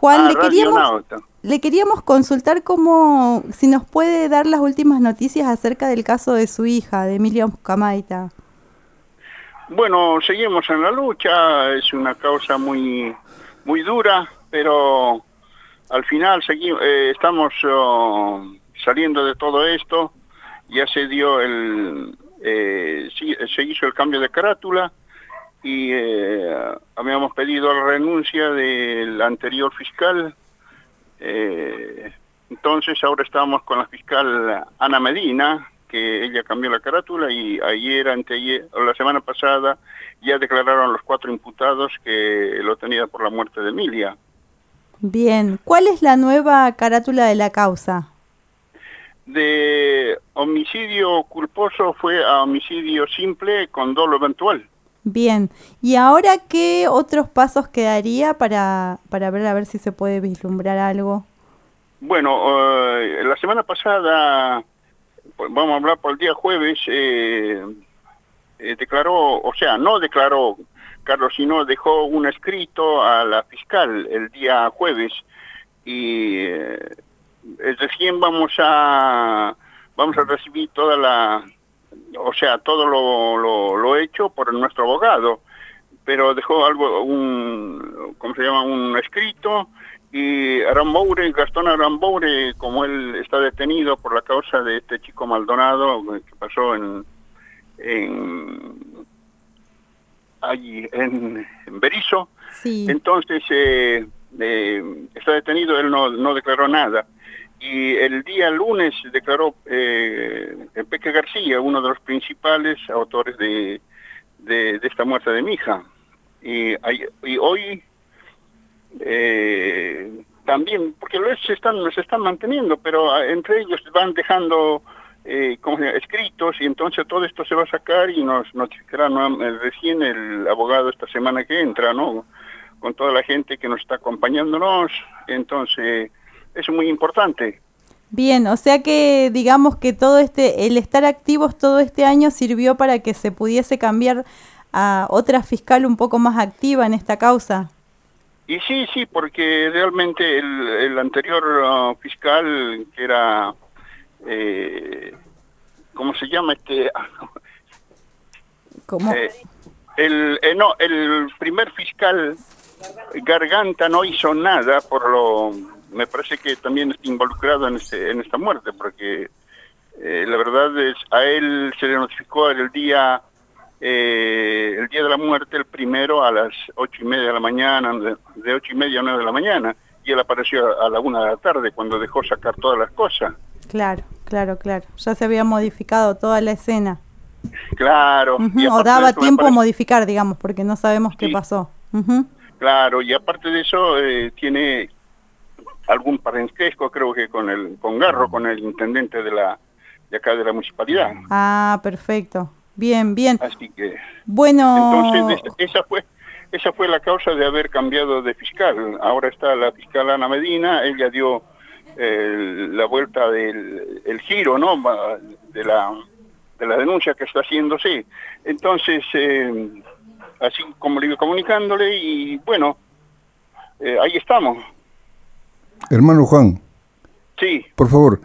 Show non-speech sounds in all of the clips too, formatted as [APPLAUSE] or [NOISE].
Juan, Ah, le queríamos, le queríamos consultar cómo, si nos puede dar las últimas noticias acerca del caso de su hija, de Emilia Camaita. Bueno, seguimos en la lucha, es una causa muy, muy dura, pero al final segui- eh, estamos oh, saliendo de todo esto, ya se dio el, eh, se hizo el cambio de carátula y eh, habíamos pedido la renuncia del anterior fiscal, eh, entonces ahora estamos con la fiscal Ana Medina, que ella cambió la carátula y ayer, anteayer, la semana pasada, ya declararon los cuatro imputados que lo tenían por la muerte de Emilia. Bien, ¿cuál es la nueva carátula de la causa? De homicidio culposo fue a homicidio simple con dolo eventual. Bien, ¿y ahora qué otros pasos quedaría para, para ver a ver si se puede vislumbrar algo? Bueno, eh, la semana pasada, pues, vamos a hablar por el día jueves, eh, eh, declaró, o sea, no declaró Carlos, sino dejó un escrito a la fiscal el día jueves y eh, recién vamos a vamos a recibir toda la, o sea, todo lo, lo, lo hecho por nuestro abogado, pero dejó algo, un, ¿cómo se llama? Un escrito y Aramboure, Gastón Aramboure, como él está detenido por la causa de este chico Maldonado que pasó en, en allí en, en Berizo, Sí, entonces eh, eh, está detenido, él no, no declaró nada. Y el día lunes declaró eh, Peque García, uno de los principales autores de, de, esta muerte de mi hija. Y, hoy eh, también, porque los se están, se están manteniendo, pero ah, entre ellos van dejando eh, escritos y entonces todo esto se va a sacar y nos notificará eh, recién el abogado esta semana que entra, ¿no? Con toda la gente que nos está acompañándonos, entonces es muy importante. bien, o sea que digamos que todo este, el estar activos todo este año sirvió para que se pudiese cambiar a otra fiscal un poco más activa en esta causa. Y sí, sí, porque realmente el, el anterior ah, fiscal, que era, eh, ¿cómo se llama este? [LAUGHS] Como, Eh, el, eh, no, el primer fiscal, Garganta, no hizo nada por lo... Me parece que también está involucrado en, este, en esta muerte, porque eh, la verdad es, a él se le notificó el día eh, el día de la muerte, el primero, a las ocho y media de la mañana, de, ocho y media a nueve de la mañana, y él apareció a la una de la tarde cuando dejó sacar todas las cosas. claro, claro, claro. Ya se había modificado toda la escena. Claro. Y O daba tiempo a modificar, digamos, porque no sabemos qué pasó. Claro, y aparte de eso, eh, tiene algún parentesco, creo que con el con Garro, con el intendente de la de acá de la municipalidad. Ah, perfecto. Bien, bien. Así que, Bueno, entonces, es- esa fue esa fue la causa de haber cambiado de fiscal. Ahora está la fiscal Ana Medina, ella dio eh, la vuelta del el giro, ¿no? De la de la denuncia que está haciéndose. Entonces, eh, así como le iba comunicándole y bueno, eh, ahí estamos. Hermano Juan, Sí, por favor,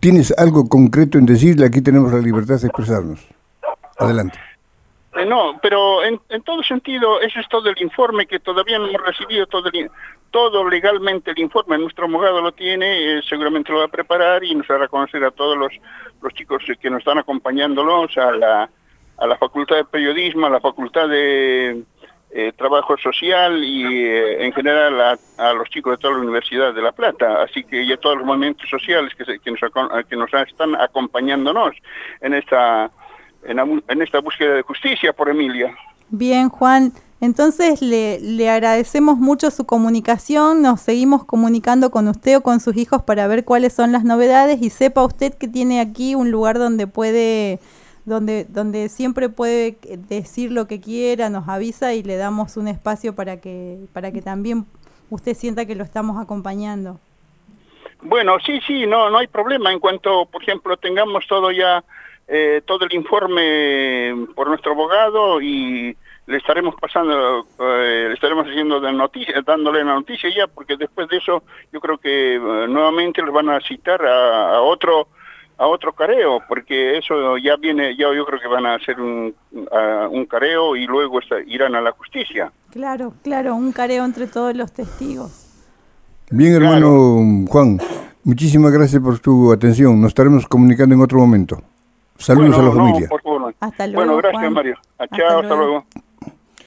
¿tienes algo concreto en decirle? Aquí tenemos la libertad de expresarnos. Adelante. Eh, no, pero en, en todo sentido, ese es todo el informe que todavía no hemos recibido, todo, el todo legalmente el informe, nuestro abogado lo tiene, eh, seguramente lo va a preparar y nos hará conocer a todos los, los chicos que nos están acompañándonos, a la, a la Facultad de Periodismo, a la Facultad de eh, Trabajo Social y eh, en general a, a los chicos de toda la Universidad de La Plata, así que y a todos los movimientos sociales que, se- que, nos, acon- que nos están acompañándonos en esta en, en esta búsqueda de justicia por Emilia. bien, Juan. Entonces le, le agradecemos mucho su comunicación. Nos seguimos comunicando con usted o con sus hijos para ver cuáles son las novedades y sepa usted que tiene aquí un lugar donde puede, donde, donde siempre puede decir lo que quiera, nos avisa y le damos un espacio para que, para que también usted sienta que lo estamos acompañando. Bueno, sí, sí, no, no hay problema. En cuanto, por ejemplo, tengamos todo ya, eh, todo el informe por nuestro abogado y le estaremos pasando, eh, le estaremos haciendo de noticia, dándole la noticia ya, porque después de eso yo creo que eh, nuevamente les van a citar a, otro a otro careo, porque eso ya viene, ya yo creo que van a hacer un, un careo y luego irán a la justicia. Claro, claro, un careo entre todos los testigos. Bien, hermano Juan, muchísimas gracias por tu atención. Nos estaremos comunicando en otro momento. Saludos a la familia. Hasta luego. Bueno, gracias, Mario. Chao, hasta luego.